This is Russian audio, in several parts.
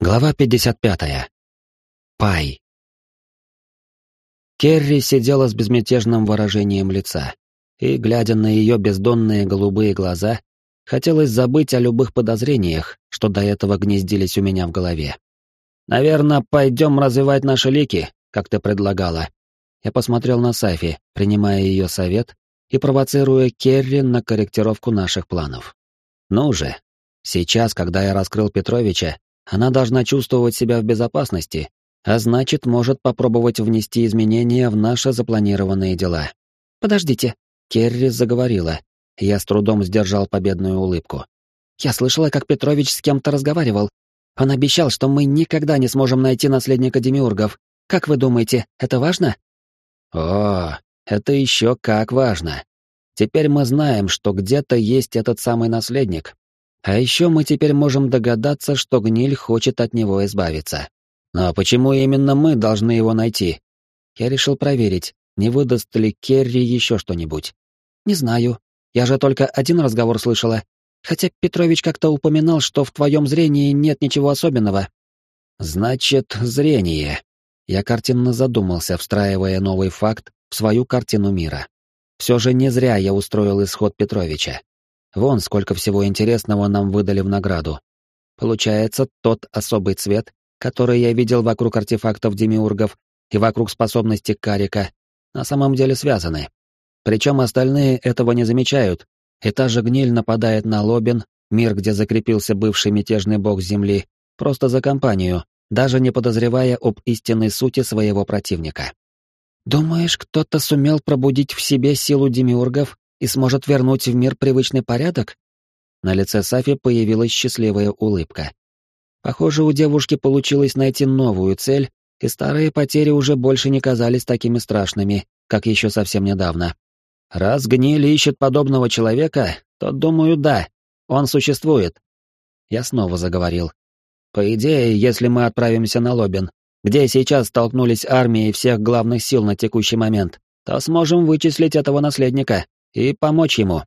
Глава 55. Пай. Керри сидела с безмятежным выражением лица, и, глядя на ее бездонные голубые глаза, хотелось забыть о любых подозрениях, что до этого гнездились у меня в голове. «Наверное, пойдем развивать наши лики, как ты предлагала». Я посмотрел на Сафи, принимая ее совет и провоцируя Керри на корректировку наших планов. «Ну же, сейчас, когда я раскрыл Петровича, она должна чувствовать себя в безопасности, а значит, может попробовать внести изменения в наши запланированные дела. «Подождите», — Керри заговорила. Я с трудом сдержал победную улыбку. «Я слышала, как Петрович с кем-то разговаривал. Он обещал, что мы никогда не сможем найти наследника Демиургов. Как вы думаете, это важно?» «О, это еще как важно. Теперь мы знаем, что где-то есть этот самый наследник, а еще мы теперь можем догадаться, что гниль хочет от него избавиться. Но почему именно мы должны его найти? Я решил проверить, не выдаст ли Керри еще что-нибудь. Не знаю. Я же только один разговор слышала. Хотя Петрович как-то упоминал, что в твоем зрении нет ничего особенного. Значит, зрение. Я картинно задумался, встраивая новый факт в свою картину мира. Все же не зря я устроил исход Петровича. Вон сколько всего интересного нам выдали в награду. Получается, тот особый цвет, который я видел вокруг артефактов демиургов и вокруг способности Карика, на самом деле связаны. Причем остальные этого не замечают, и та же гниль нападает на Лобин, мир, где закрепился бывший мятежный бог Земли, просто за компанию, даже не подозревая об истинной сути своего противника. «Думаешь, кто-то сумел пробудить в себе силу демиургов и сможет вернуть в мир привычный порядок? На лице Сафи появилась счастливая улыбка. Похоже, у девушки получилось найти новую цель, и старые потери уже больше не казались такими страшными, как еще совсем недавно. Раз гнили ищет подобного человека, то, думаю, да, он существует. Я снова заговорил. По идее, если мы отправимся на Лобин, где сейчас столкнулись армии всех главных сил на текущий момент, то сможем вычислить этого наследника и помочь ему.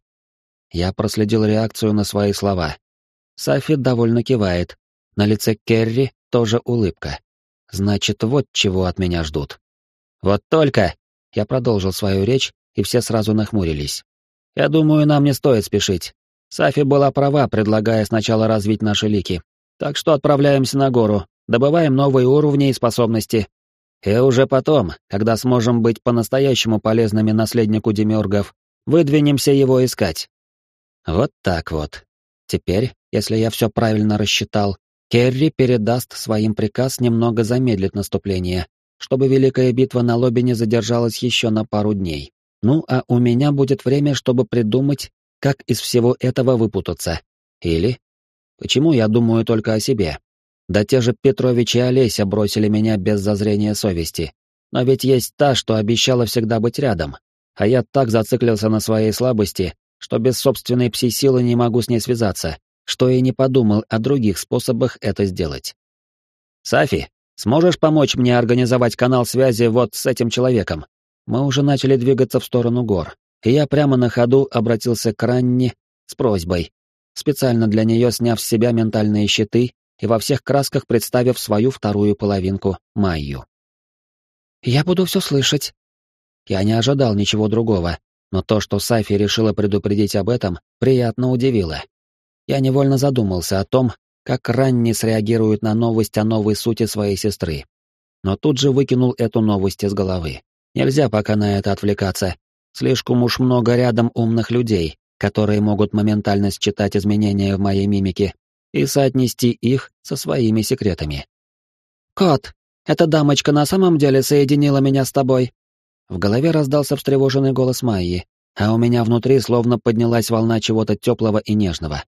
Я проследил реакцию на свои слова. Сафи довольно кивает. На лице Керри тоже улыбка. Значит, вот чего от меня ждут. Вот только... Я продолжил свою речь, и все сразу нахмурились. Я думаю, нам не стоит спешить. Сафи была права, предлагая сначала развить наши лики. Так что отправляемся на гору, добываем новые уровни и способности. И уже потом, когда сможем быть по-настоящему полезными наследнику демиургов, Выдвинемся его искать. Вот так вот. Теперь, если я все правильно рассчитал, Керри передаст своим приказ немного замедлить наступление, чтобы Великая битва на Лобине задержалась еще на пару дней. Ну, а у меня будет время, чтобы придумать, как из всего этого выпутаться. Или... Почему я думаю только о себе? Да те же Петрович и Олеся бросили меня без зазрения совести. Но ведь есть та, что обещала всегда быть рядом, а я так зациклился на своей слабости, что без собственной пси-силы не могу с ней связаться, что и не подумал о других способах это сделать. «Сафи, сможешь помочь мне организовать канал связи вот с этим человеком?» Мы уже начали двигаться в сторону гор, и я прямо на ходу обратился к Ранни с просьбой, специально для нее сняв с себя ментальные щиты и во всех красках представив свою вторую половинку, Майю. «Я буду все слышать», я не ожидал ничего другого, но то, что Сафи решила предупредить об этом, приятно удивило. Я невольно задумался о том, как Ранни среагирует на новость о новой сути своей сестры. Но тут же выкинул эту новость из головы. Нельзя пока на это отвлекаться. Слишком уж много рядом умных людей, которые могут моментально считать изменения в моей мимике и соотнести их со своими секретами. «Кот, эта дамочка на самом деле соединила меня с тобой?» В голове раздался встревоженный голос Майи, а у меня внутри словно поднялась волна чего-то теплого и нежного.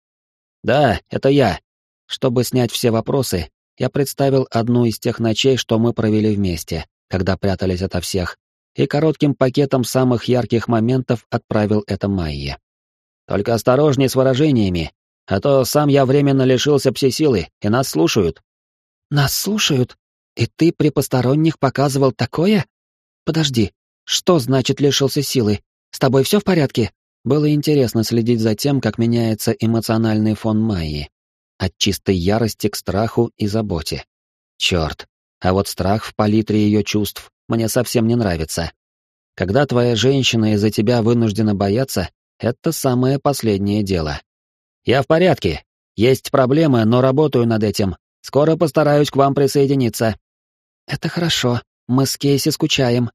«Да, это я». Чтобы снять все вопросы, я представил одну из тех ночей, что мы провели вместе, когда прятались ото всех, и коротким пакетом самых ярких моментов отправил это Майе. «Только осторожней с выражениями, а то сам я временно лишился пси-силы, и нас слушают». «Нас слушают? И ты при посторонних показывал такое? Подожди, что значит лишился силы? С тобой все в порядке? Было интересно следить за тем, как меняется эмоциональный фон Майи. от чистой ярости к страху и заботе. Черт, а вот страх в палитре ее чувств мне совсем не нравится. Когда твоя женщина из-за тебя вынуждена бояться, это самое последнее дело. Я в порядке. Есть проблемы, но работаю над этим. Скоро постараюсь к вам присоединиться. Это хорошо. Мы с Кейси скучаем.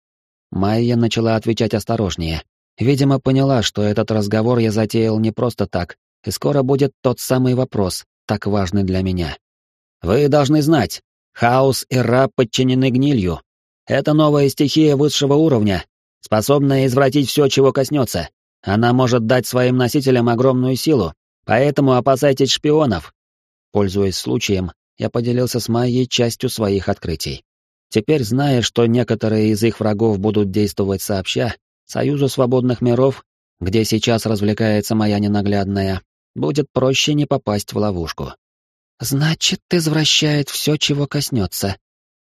Майя начала отвечать осторожнее. Видимо, поняла, что этот разговор я затеял не просто так, и скоро будет тот самый вопрос, так важный для меня. Вы должны знать, хаос и раб подчинены гнилью. Это новая стихия высшего уровня, способная извратить все, чего коснется. Она может дать своим носителям огромную силу, поэтому опасайтесь шпионов. Пользуясь случаем, я поделился с Майей частью своих открытий. Теперь, зная, что некоторые из их врагов будут действовать сообща, Союзу Свободных Миров, где сейчас развлекается моя ненаглядная, будет проще не попасть в ловушку. «Значит, извращает все, чего коснется».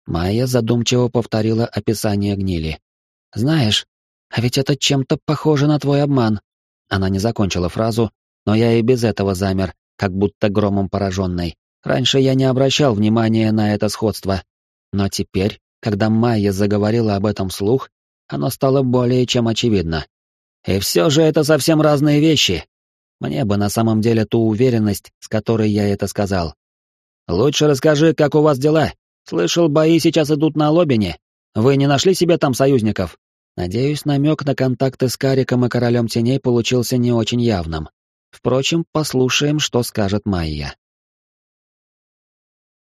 Майя задумчиво повторила описание гнили. «Знаешь, а ведь это чем-то похоже на твой обман». Она не закончила фразу, но я и без этого замер, как будто громом пораженный. Раньше я не обращал внимания на это сходство, но теперь, когда Майя заговорила об этом слух, оно стало более чем очевидно. И все же это совсем разные вещи. Мне бы на самом деле ту уверенность, с которой я это сказал. Лучше расскажи, как у вас дела. Слышал, бои сейчас идут на Лобине. Вы не нашли себе там союзников? Надеюсь, намек на контакты с Кариком и Королем Теней получился не очень явным. Впрочем, послушаем, что скажет Майя.